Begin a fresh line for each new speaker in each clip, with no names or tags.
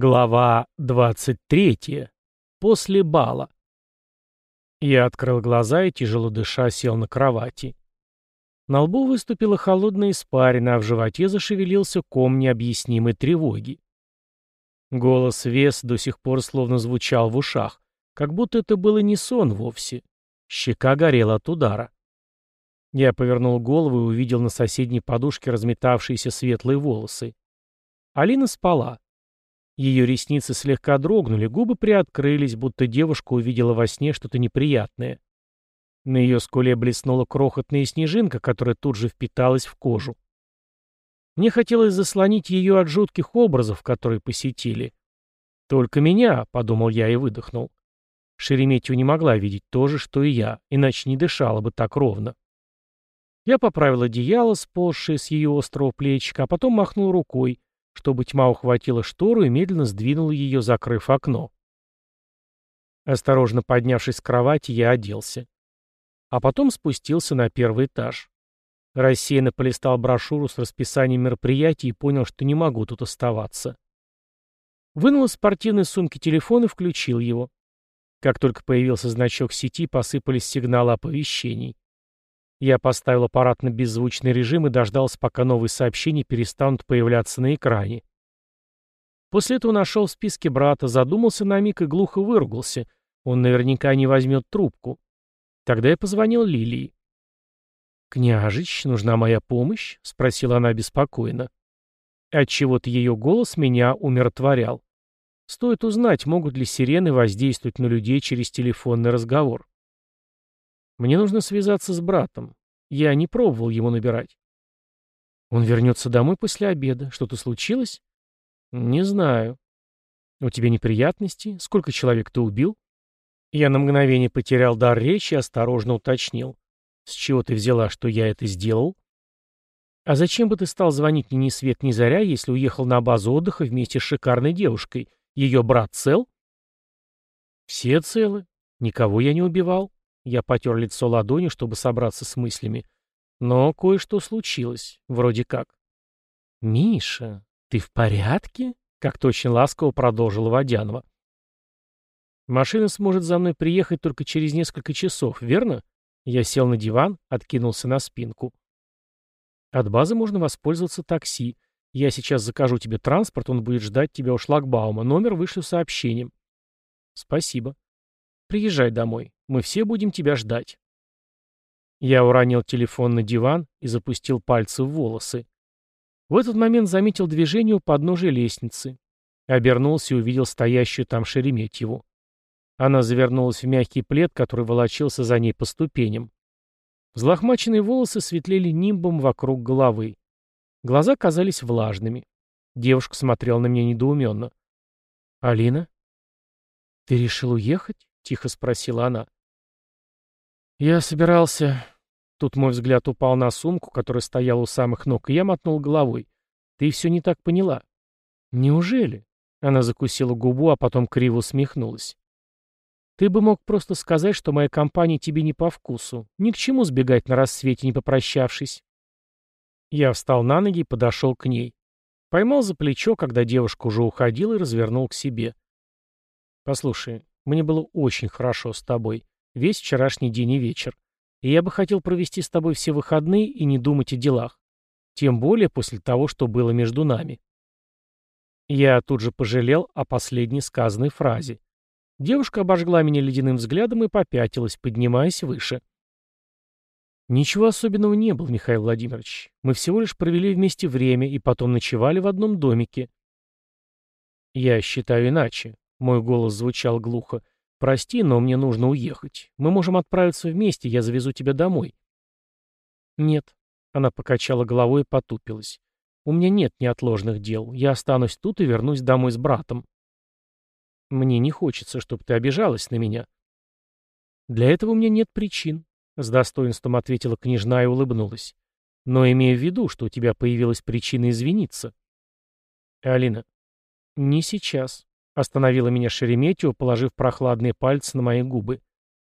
Глава 23. После бала. Я открыл глаза и, тяжело дыша, сел на кровати. На лбу выступила холодная испарина, а в животе зашевелился ком необъяснимой тревоги. Голос Вес до сих пор словно звучал в ушах, как будто это было не сон вовсе. Щека горела от удара. Я повернул голову и увидел на соседней подушке разметавшиеся светлые волосы. Алина спала. Ее ресницы слегка дрогнули, губы приоткрылись, будто девушка увидела во сне что-то неприятное. На ее скуле блеснула крохотная снежинка, которая тут же впиталась в кожу. Мне хотелось заслонить ее от жутких образов, которые посетили. «Только меня», — подумал я и выдохнул. Шереметьева не могла видеть то же, что и я, иначе не дышала бы так ровно. Я поправил одеяло, сползшее с ее острого плечика, а потом махнул рукой, чтобы тьма ухватила штору и медленно сдвинула ее, закрыв окно. Осторожно поднявшись с кровати, я оделся. А потом спустился на первый этаж. Рассеянно полистал брошюру с расписанием мероприятий и понял, что не могу тут оставаться. Вынул из спортивной сумки телефон и включил его. Как только появился значок сети, посыпались сигналы оповещений. Я поставил аппарат на беззвучный режим и дождался, пока новые сообщения перестанут появляться на экране. После этого нашел в списке брата, задумался на миг и глухо выругался. Он наверняка не возьмет трубку. Тогда я позвонил Лилии. «Княжич, нужна моя помощь?» — спросила она беспокойно. Отчего-то ее голос меня умиротворял. Стоит узнать, могут ли сирены воздействовать на людей через телефонный разговор. Мне нужно связаться с братом. Я не пробовал его набирать. Он вернется домой после обеда. Что-то случилось? Не знаю. У тебя неприятности? Сколько человек ты убил? Я на мгновение потерял дар речи и осторожно уточнил. С чего ты взяла, что я это сделал? А зачем бы ты стал звонить мне ни свет ни заря, если уехал на базу отдыха вместе с шикарной девушкой? Ее брат цел? Все целы. Никого я не убивал. Я потер лицо ладонью, чтобы собраться с мыслями. Но кое-что случилось. Вроде как. «Миша, ты в порядке?» — как-то очень ласково продолжила Водянова. «Машина сможет за мной приехать только через несколько часов, верно?» Я сел на диван, откинулся на спинку. «От базы можно воспользоваться такси. Я сейчас закажу тебе транспорт, он будет ждать тебя у шлагбаума. Номер вышлю сообщением». «Спасибо. Приезжай домой. Мы все будем тебя ждать». Я уронил телефон на диван и запустил пальцы в волосы. В этот момент заметил движение у подножия лестницы. Обернулся и увидел стоящую там Шереметьеву. Она завернулась в мягкий плед, который волочился за ней по ступеням. Взлохмаченные волосы светлели нимбом вокруг головы. Глаза казались влажными. Девушка смотрела на меня недоуменно. «Алина? Ты решил уехать?» — тихо спросила она. «Я собирался...» Тут мой взгляд упал на сумку, которая стояла у самых ног, и я мотнул головой. «Ты все не так поняла». «Неужели?» Она закусила губу, а потом криво усмехнулась. «Ты бы мог просто сказать, что моя компания тебе не по вкусу. Ни к чему сбегать на рассвете, не попрощавшись». Я встал на ноги и подошел к ней. Поймал за плечо, когда девушка уже уходила, и развернул к себе. «Послушай, мне было очень хорошо с тобой. Весь вчерашний день и вечер. И я бы хотел провести с тобой все выходные и не думать о делах. Тем более после того, что было между нами. Я тут же пожалел о последней сказанной фразе. Девушка обожгла меня ледяным взглядом и попятилась, поднимаясь выше. Ничего особенного не было, Михаил Владимирович. Мы всего лишь провели вместе время и потом ночевали в одном домике. Я считаю иначе. Мой голос звучал глухо. «Прости, но мне нужно уехать. Мы можем отправиться вместе, я завезу тебя домой». «Нет», — она покачала головой и потупилась. «У меня нет неотложных дел. Я останусь тут и вернусь домой с братом». «Мне не хочется, чтобы ты обижалась на меня». «Для этого у меня нет причин», — с достоинством ответила княжна и улыбнулась. «Но имея в виду, что у тебя появилась причина извиниться». «Алина, не сейчас», Остановила меня Шереметьева, положив прохладные пальцы на мои губы.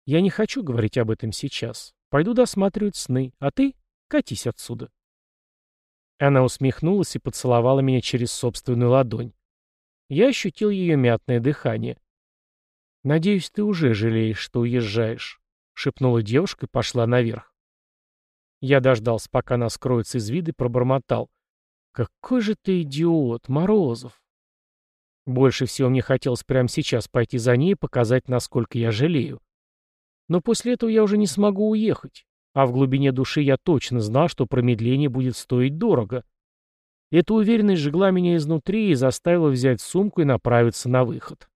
«Я не хочу говорить об этом сейчас. Пойду досматривать сны, а ты катись отсюда». Она усмехнулась и поцеловала меня через собственную ладонь. Я ощутил ее мятное дыхание. «Надеюсь, ты уже жалеешь, что уезжаешь», — шепнула девушка и пошла наверх. Я дождался, пока она скроется из вида, и пробормотал. «Какой же ты идиот, Морозов!» Больше всего мне хотелось прямо сейчас пойти за ней и показать, насколько я жалею. Но после этого я уже не смогу уехать, а в глубине души я точно знал, что промедление будет стоить дорого. Эта уверенность жгла меня изнутри и заставила взять сумку и направиться на выход.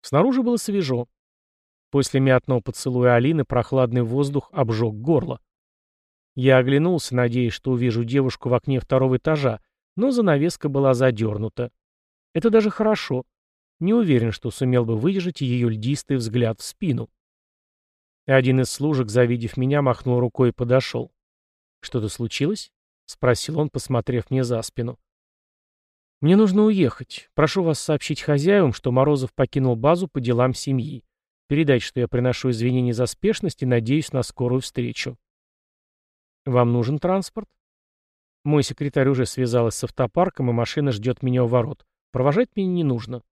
Снаружи было свежо. После мятного поцелуя Алины прохладный воздух обжег горло. Я оглянулся, надеясь, что увижу девушку в окне второго этажа, но занавеска была задернута. Это даже хорошо. Не уверен, что сумел бы выдержать ее льдистый взгляд в спину. Один из служек, завидев меня, махнул рукой и подошел. «Что-то случилось?» — спросил он, посмотрев мне за спину. «Мне нужно уехать. Прошу вас сообщить хозяевам, что Морозов покинул базу по делам семьи. Передать, что я приношу извинения за спешность и надеюсь на скорую встречу». «Вам нужен транспорт?» Мой секретарь уже связалась с автопарком, и машина ждет меня у ворот. Провожать меня не нужно.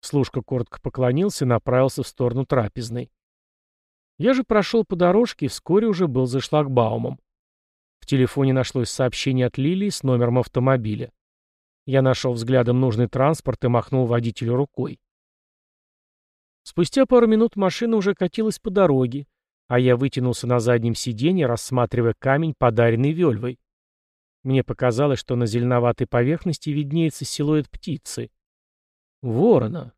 Служка коротко поклонился и направился в сторону трапезной. Я же прошел по дорожке и вскоре уже был за шлагбаумом. В телефоне нашлось сообщение от Лилии с номером автомобиля. Я нашел взглядом нужный транспорт и махнул водителю рукой. Спустя пару минут машина уже катилась по дороге, а я вытянулся на заднем сиденье, рассматривая камень, подаренный Вельвой. Мне показалось, что на зеленоватой поверхности виднеется силуэт птицы. Ворона.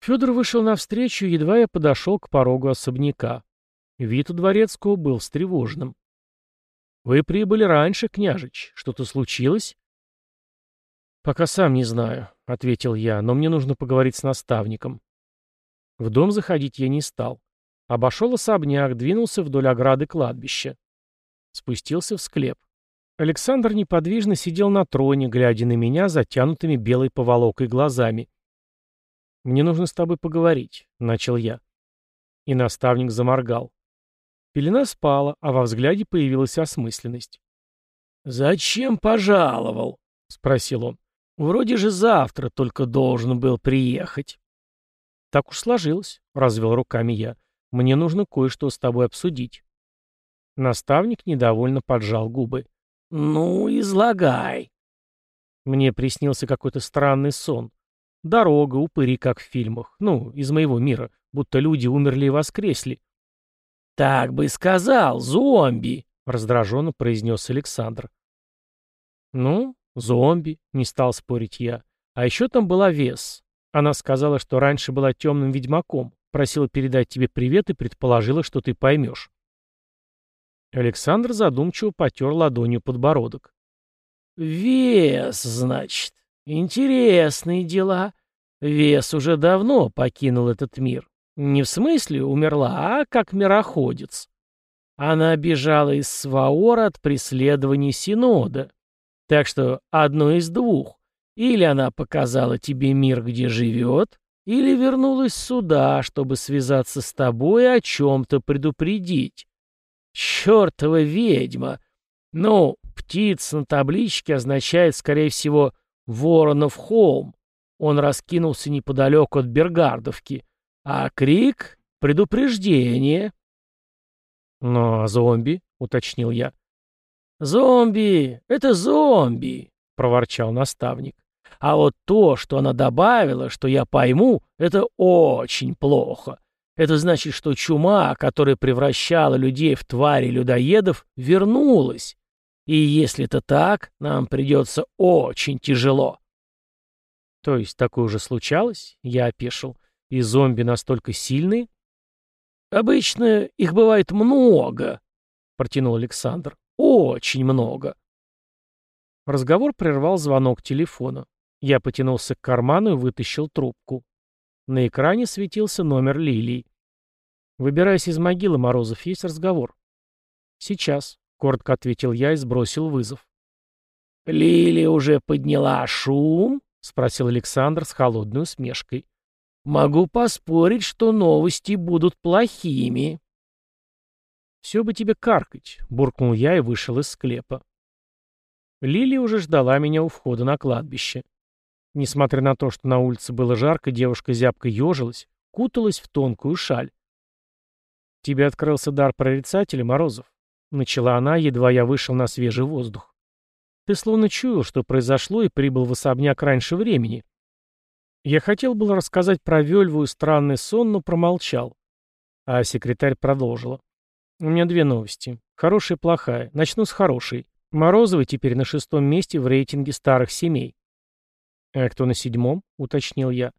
Федор вышел навстречу, едва я подошел к порогу особняка. Вид у дворецкого был встревоженным. «Вы прибыли раньше, княжич. Что-то случилось?» «Пока сам не знаю», — ответил я, — «но мне нужно поговорить с наставником». В дом заходить я не стал. Обошел особняк, двинулся вдоль ограды кладбища. Спустился в склеп. Александр неподвижно сидел на троне, глядя на меня затянутыми белой поволокой глазами. «Мне нужно с тобой поговорить», — начал я. И наставник заморгал. Пелена спала, а во взгляде появилась осмысленность. «Зачем пожаловал?» — спросил он. «Вроде же завтра только должен был приехать». «Так уж сложилось», — развел руками я. «Мне нужно кое-что с тобой обсудить». Наставник недовольно поджал губы. «Ну, излагай». Мне приснился какой-то странный сон. Дорога, упыри, как в фильмах. Ну, из моего мира. Будто люди умерли и воскресли. «Так бы сказал, зомби!» — раздраженно произнес Александр. «Ну, зомби», — не стал спорить я. «А еще там была Вес. Она сказала, что раньше была темным ведьмаком, просила передать тебе привет и предположила, что ты поймешь». Александр задумчиво потер ладонью подбородок. «Вес, значит. Интересные дела. Вес уже давно покинул этот мир. Не в смысле умерла, а как мироходец. Она бежала из Сваора от преследования Синода. Так что одно из двух. Или она показала тебе мир, где живет, или вернулась сюда, чтобы связаться с тобой и о чем-то предупредить. Чертова ведьма! Ну, птица на табличке означает, скорее всего, Воронов холм. Он раскинулся неподалеку от Бергардовки. А крик — предупреждение. «Но зомби?» — уточнил я. «Зомби! Это зомби!» — проворчал наставник. «А вот то, что она добавила, что я пойму, это очень плохо. Это значит, что чума, которая превращала людей в твари людоедов, вернулась. И если это так, нам придется очень тяжело. То есть такое уже случалось? Я опешил. И зомби настолько сильные? Обычно их бывает много, протянул Александр. Очень много. Разговор прервал звонок телефона. Я потянулся к карману и вытащил трубку. На экране светился номер Лилии. «Выбираясь из могилы, Морозов, есть разговор». «Сейчас», коротко ответил я и сбросил вызов. «Лили уже подняла шум?» — спросил Александр с холодной усмешкой. «Могу поспорить, что новости будут плохими». «Все бы тебе каркать», — буркнул я и вышел из склепа. Лилия уже ждала меня у входа на кладбище. Несмотря на то, что на улице было жарко, девушка зябко ежилась, куталась в тонкую шаль. «Тебе открылся дар прорицателя, Морозов», — начала она, едва я вышел на свежий воздух. «Ты словно чуял, что произошло, и прибыл в особняк раньше времени». Я хотел было рассказать про Вельву и странный сон, но промолчал. А секретарь продолжила. «У меня две новости. Хорошая и плохая. Начну с хорошей. Морозовы теперь на шестом месте в рейтинге старых семей. «А кто на седьмом?» — уточнил я.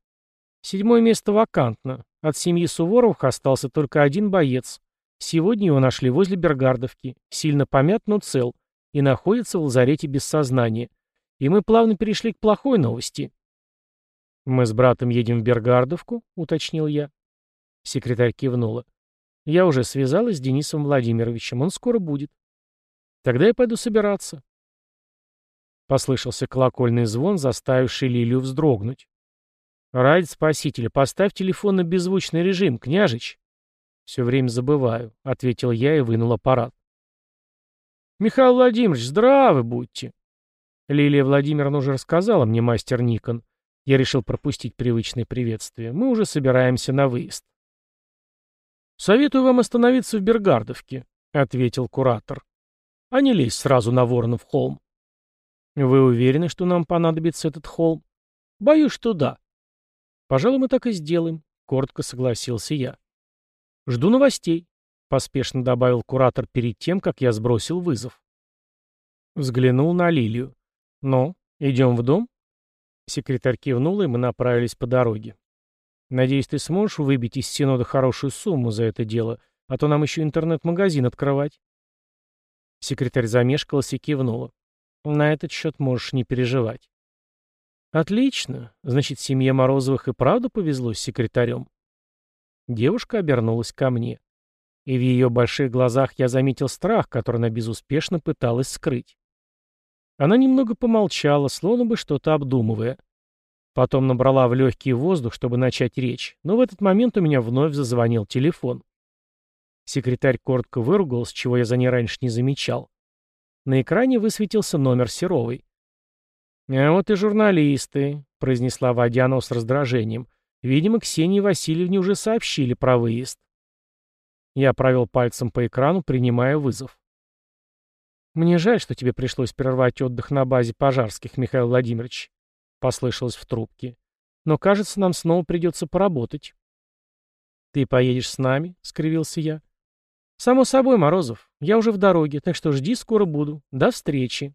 «Седьмое место вакантно. От семьи Суворовых остался только один боец. Сегодня его нашли возле Бергардовки. Сильно помят, но цел. И находится в лазарете без сознания. И мы плавно перешли к плохой новости». «Мы с братом едем в Бергардовку?» — уточнил я. Секретарь кивнула. «Я уже связалась с Денисом Владимировичем. Он скоро будет». «Тогда я пойду собираться. Послышался колокольный звон, заставивший Лилию вздрогнуть. «Ради спасителя, поставь телефон на беззвучный режим, княжич!» «Все время забываю», — ответил я и вынул аппарат. «Михаил Владимирович, здравы будьте!» Лилия Владимировна уже рассказала мне мастер Никон. Я решил пропустить привычное приветствие. Мы уже собираемся на выезд. «Советую вам остановиться в Бергардовке», — ответил куратор. «А не лезь сразу на Воронов холм. Вы уверены, что нам понадобится этот холм? Боюсь, что да. Пожалуй, мы так и сделаем, коротко согласился я. Жду новостей, поспешно добавил куратор перед тем, как я сбросил вызов. Взглянул на Лилию. «Ну, идем в дом?» Секретарь кивнула, и мы направились по дороге. «Надеюсь, ты сможешь выбить из Синода хорошую сумму за это дело, а то нам еще интернет-магазин открывать». Секретарь замешкалась и кивнула. На этот счет можешь не переживать. Отлично. Значит, семье Морозовых и правда повезло с секретарем. Девушка обернулась ко мне. И в ее больших глазах я заметил страх, который она безуспешно пыталась скрыть. Она немного помолчала, словно бы что-то обдумывая. Потом набрала в легкий воздух, чтобы начать речь, но в этот момент у меня вновь зазвонил телефон. Секретарь коротко выругался, чего я за ней раньше не замечал. На экране высветился номер Серовой. «А вот и журналисты», — произнесла Водянова с раздражением. «Видимо, Ксении Васильевне уже сообщили про выезд». Я провел пальцем по экрану, принимая вызов. «Мне жаль, что тебе пришлось прервать отдых на базе пожарских, Михаил Владимирович», — послышалось в трубке. «Но, кажется, нам снова придется поработать». «Ты поедешь с нами?» — скривился я. «Само собой, Морозов. Я уже в дороге, так что жди, скоро буду. До встречи».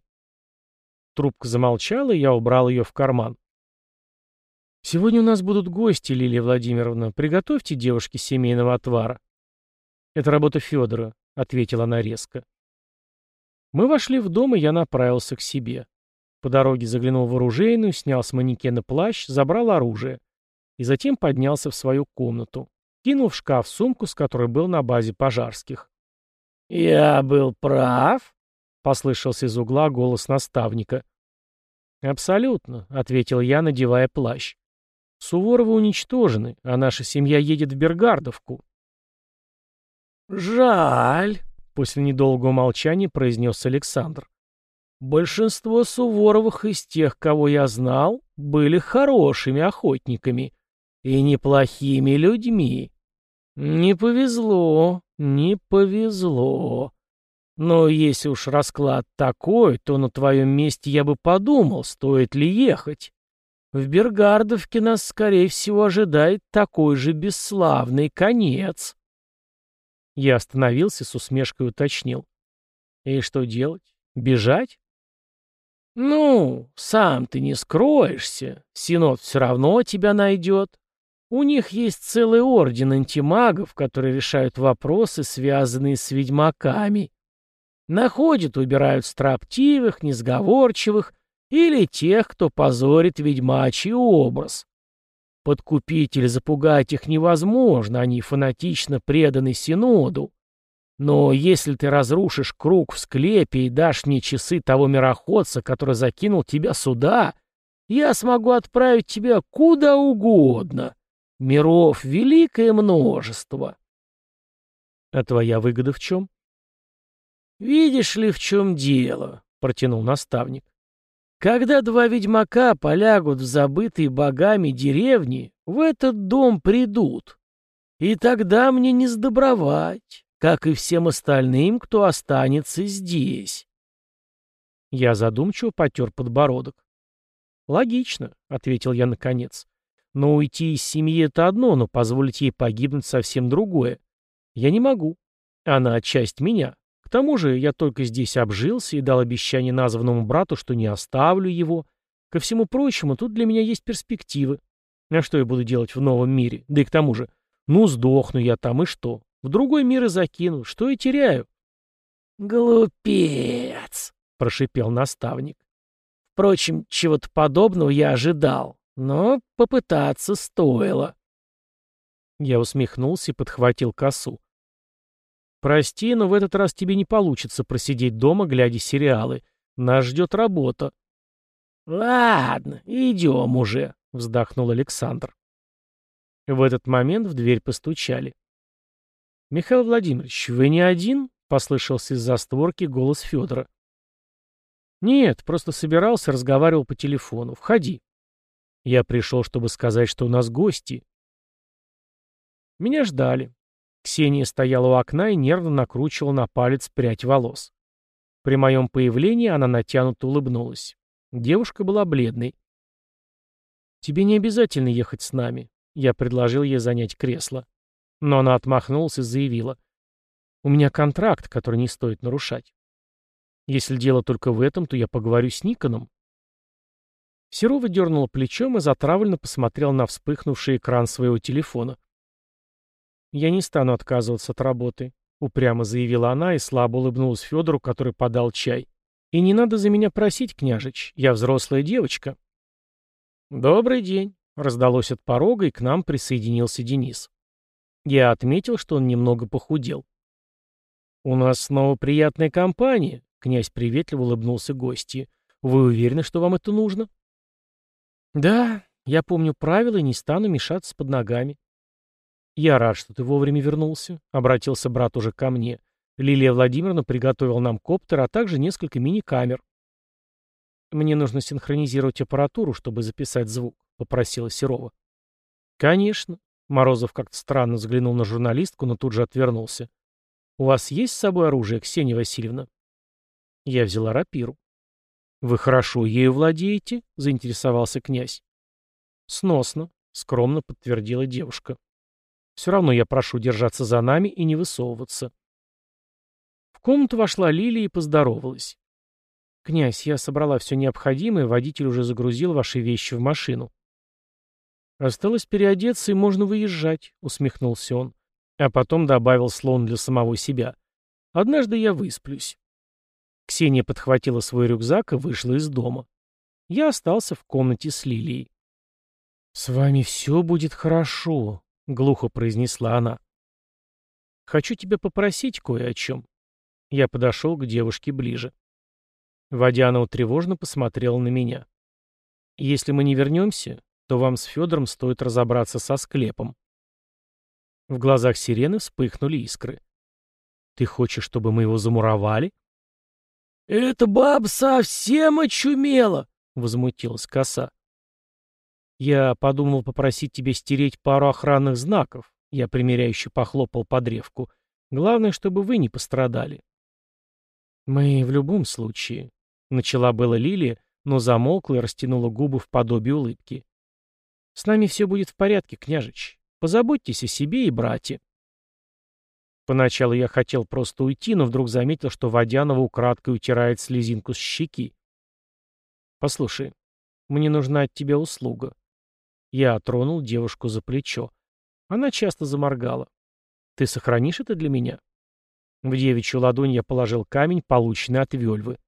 Трубка замолчала, и я убрал ее в карман. «Сегодня у нас будут гости, Лилия Владимировна. Приготовьте девушке семейного отвара». «Это работа Федора», — ответила она резко. Мы вошли в дом, и я направился к себе. По дороге заглянул в оружейную, снял с манекена плащ, забрал оружие. И затем поднялся в свою комнату. Кинул в шкаф сумку, с которой был на базе пожарских. «Я был прав?» — послышался из угла голос наставника. «Абсолютно», — ответил я, надевая плащ. «Суворовы уничтожены, а наша семья едет в Бергардовку».
«Жаль», — после недолгого молчания произнес Александр. «Большинство Суворовых из тех, кого я знал, были хорошими охотниками. И неплохими людьми. Не повезло, не повезло. Но если уж расклад такой, то на твоем месте я бы подумал, стоит ли ехать. В Бергардовке нас, скорее всего, ожидает такой же бесславный конец.
Я остановился, с усмешкой уточнил. И что делать? Бежать?
Ну, сам ты не скроешься. Синод все равно тебя найдет. У них есть целый орден антимагов, которые решают вопросы, связанные с ведьмаками. Находят, убирают строптивых, несговорчивых или тех, кто позорит ведьмачий образ. Подкупить или запугать их невозможно, они фанатично преданы Синоду. Но если ты разрушишь круг в склепе и дашь мне часы того мироходца, который закинул тебя сюда, я смогу отправить тебя куда угодно. Миров великое множество.
А твоя выгода в чем?
Видишь ли, в чем дело?
— протянул наставник.
«Когда два ведьмака полягут в забытые богами деревни, в этот дом придут. И тогда мне не сдобровать, как и всем остальным, кто останется здесь».
Я задумчиво потер подбородок. «Логично», — ответил я наконец. «Но уйти из семьи — это одно, но позволить ей погибнуть совсем другое. Я не могу. Она — часть меня. К тому же я только здесь обжился и дал обещание названному брату, что не оставлю его. Ко всему прочему, тут для меня есть перспективы. А что я буду делать в новом мире? Да и к тому же, ну, сдохну я там, и что? В другой мир и закину. Что я теряю?»
«Глупец!» — прошипел наставник. Впрочем, чего-то подобного я ожидал, но попытаться стоило.
Я усмехнулся и подхватил косу. «Прости, но в этот раз тебе не получится просидеть дома, глядя сериалы. Нас ждет работа».
«Ладно, идем уже», — вздохнул Александр.
В этот момент в дверь постучали. «Михаил Владимирович, вы не один?» — послышался из-за створки голос Федора. «Нет, просто собирался, разговаривал по телефону. Входи». Я пришел, чтобы сказать, что у нас гости. Меня ждали. Ксения стояла у окна и нервно накручивала на палец прядь волос. При моем появлении она натянуто улыбнулась. Девушка была бледной. «Тебе не обязательно ехать с нами», — я предложил ей занять кресло. Но она отмахнулась и заявила. «У меня контракт, который не стоит нарушать». Если дело только в этом, то я поговорю с Никоном. Серова дернула плечом и затравленно посмотрел на вспыхнувший экран своего телефона. «Я не стану отказываться от работы», — упрямо заявила она и слабо улыбнулась Федору, который подал чай. «И не надо за меня просить, княжич, я взрослая девочка». «Добрый день», — раздалось от порога, и к нам присоединился Денис. Я отметил, что он немного похудел. «У нас снова приятная компания», Князь приветливо улыбнулся гостье. «Вы уверены, что вам это нужно?» «Да, я помню правила и не стану мешаться под ногами». «Я рад, что ты вовремя вернулся», — обратился брат уже ко мне. Лилия Владимировна приготовила нам коптер, а также несколько мини-камер. «Мне нужно синхронизировать аппаратуру, чтобы записать звук», — попросила Серова. «Конечно». Морозов как-то странно взглянул на журналистку, но тут же отвернулся. «У вас есть с собой оружие, Ксения Васильевна?» Я взяла рапиру. «Вы хорошо ею владеете?» — заинтересовался князь. «Сносно», — скромно подтвердила девушка. «Все равно я прошу держаться за нами и не высовываться». В комнату вошла Лилия и поздоровалась. «Князь, я собрала все необходимое, водитель уже загрузил ваши вещи в машину». «Осталось переодеться, и можно выезжать», — усмехнулся он. А потом добавил слон для самого себя. «Однажды я высплюсь». Ксения подхватила свой рюкзак и вышла из дома. Я остался в комнате с Лилией. «С вами все будет хорошо», — глухо произнесла она. «Хочу тебя попросить кое о чем». Я подошел к девушке ближе. Водянова тревожно посмотрела на меня. «Если мы не вернемся, то вам с Федором стоит разобраться со склепом». В глазах сирены вспыхнули искры. «Ты хочешь, чтобы мы его замуровали?»
«Эта баба совсем очумела!» — возмутилась коса.
«Я подумал попросить тебя стереть пару охранных знаков», — я примиряюще похлопал по древку. «Главное, чтобы вы не пострадали». «Мы в любом случае», — начала была Лилия, но замолкла и растянула губы в подобие улыбки. «С нами все будет в порядке, княжич. Позаботьтесь о себе и брате». Поначалу я хотел просто уйти, но вдруг заметил, что Водянова украдкой утирает слезинку с щеки. «Послушай, мне нужна от тебя услуга». Я тронул девушку за плечо. Она часто заморгала. «Ты сохранишь это для меня?» В девичью ладонь я положил камень, полученный от Вельвы.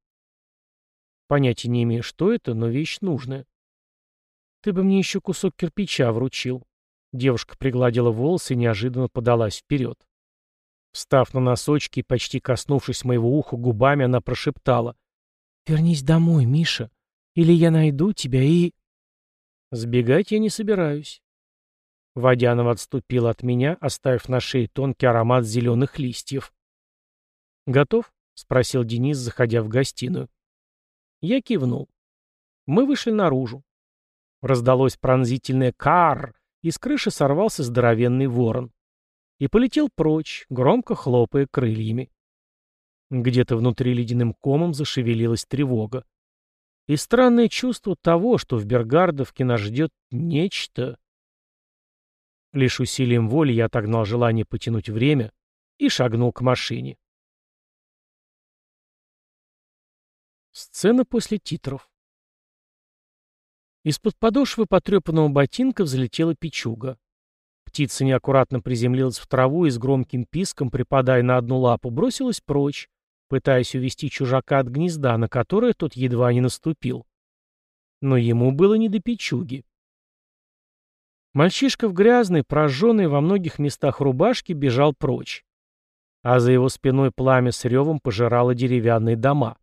Понятия не имею, что это, но вещь нужная. «Ты бы мне еще кусок кирпича вручил». Девушка пригладила волосы и неожиданно подалась вперед. Встав на носочки и почти коснувшись моего уха губами, она прошептала. «Вернись домой, Миша, или я найду тебя и...» Сбегать я не собираюсь. Водянова отступила от меня, оставив на шее тонкий аромат зеленых листьев. «Готов?» — спросил Денис, заходя в гостиную. Я кивнул. Мы вышли наружу. Раздалось пронзительное «кар», и с крыши сорвался здоровенный ворон. И полетел прочь, громко хлопая крыльями. Где-то внутри ледяным комом зашевелилась тревога. И странное чувство того, что в Бергардовке нас ждет нечто. Лишь усилием воли я отогнал желание потянуть время и шагнул к машине. Сцена после титров. Из-под подошвы потрепанного ботинка взлетела печуга. Птица неаккуратно приземлилась в траву и с громким писком, припадая на одну лапу, бросилась прочь, пытаясь увести чужака от гнезда, на которое тот едва не наступил. Но ему было не до печуги. Мальчишка в грязной, прожженной во многих местах рубашке бежал прочь. А за его спиной пламя с ревом пожирало деревянные дома.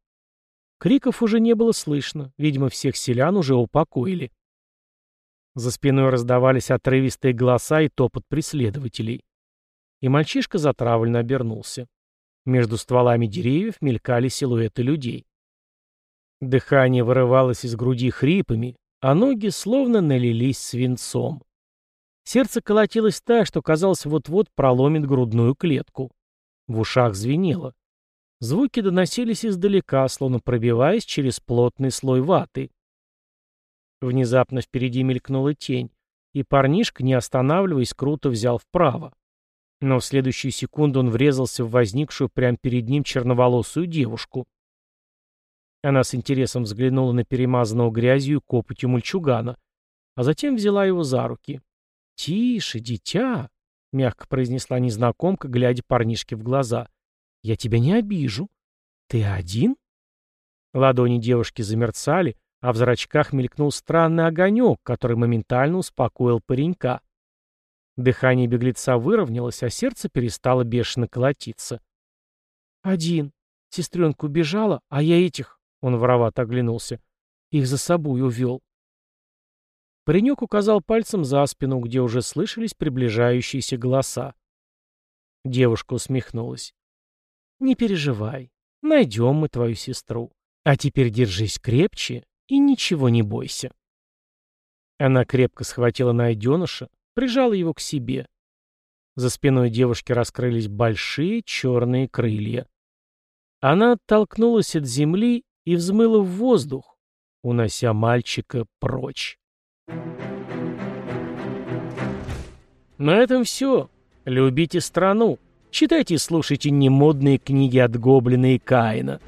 Криков уже не было слышно, видимо, всех селян уже упокоили. За спиной раздавались отрывистые голоса и топот преследователей. И мальчишка затравленно обернулся. Между стволами деревьев мелькали силуэты людей. Дыхание вырывалось из груди хрипами, а ноги словно налились свинцом. Сердце колотилось так, что казалось вот-вот проломит грудную клетку. В ушах звенело. Звуки доносились издалека, словно пробиваясь через плотный слой ваты. Внезапно впереди мелькнула тень, и парнишка, не останавливаясь, круто взял вправо. Но в следующую секунду он врезался в возникшую прямо перед ним черноволосую девушку. Она с интересом взглянула на перемазанного грязью и копотью мальчугана, а затем взяла его за руки. «Тише, дитя!» — мягко произнесла незнакомка, глядя парнишке в глаза. Я тебя не обижу. Ты один? Ладони девушки замерцали, а в зрачках мелькнул странный огонек, который моментально успокоил паренька. Дыхание беглеца выровнялось, а сердце перестало бешено колотиться. «Один. Сестренка убежала, а я этих...» — он воровато оглянулся. «Их за собой увел». Паренек указал пальцем за спину, где уже слышались приближающиеся голоса. Девушка усмехнулась. Не переживай. Найдем мы твою сестру. А теперь держись крепче и ничего не бойся. Она крепко схватила найденыша, прижала его к себе. За спиной девушки раскрылись большие черные крылья. Она оттолкнулась от земли и взмыла в воздух, унося мальчика прочь. На этом все. Любите страну. Читайте и слушайте немодные книги от Гоблина и Каина.